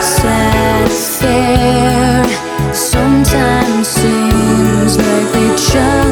sad stare sometimes seems like they try